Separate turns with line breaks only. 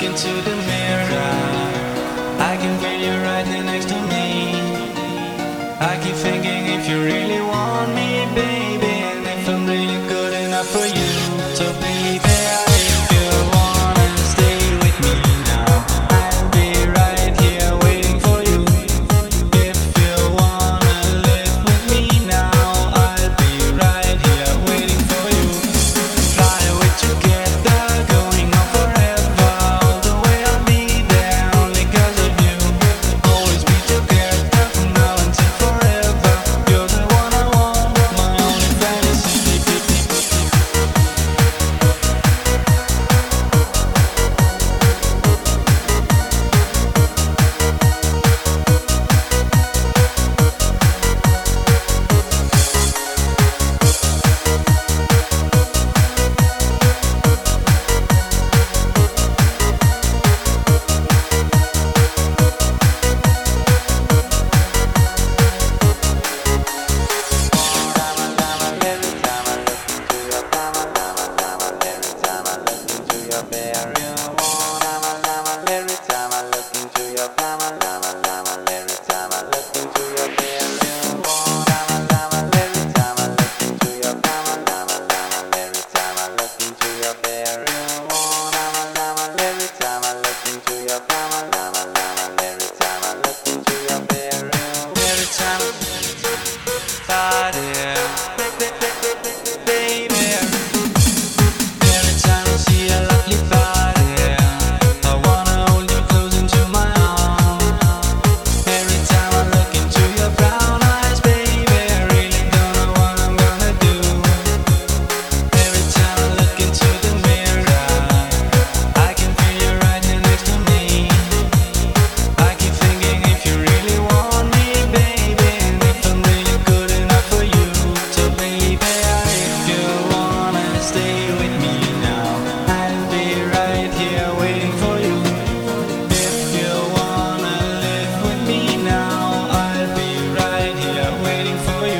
look into the mirror. I can feel you right there next to me. I keep thinking if you really want. waiting for you.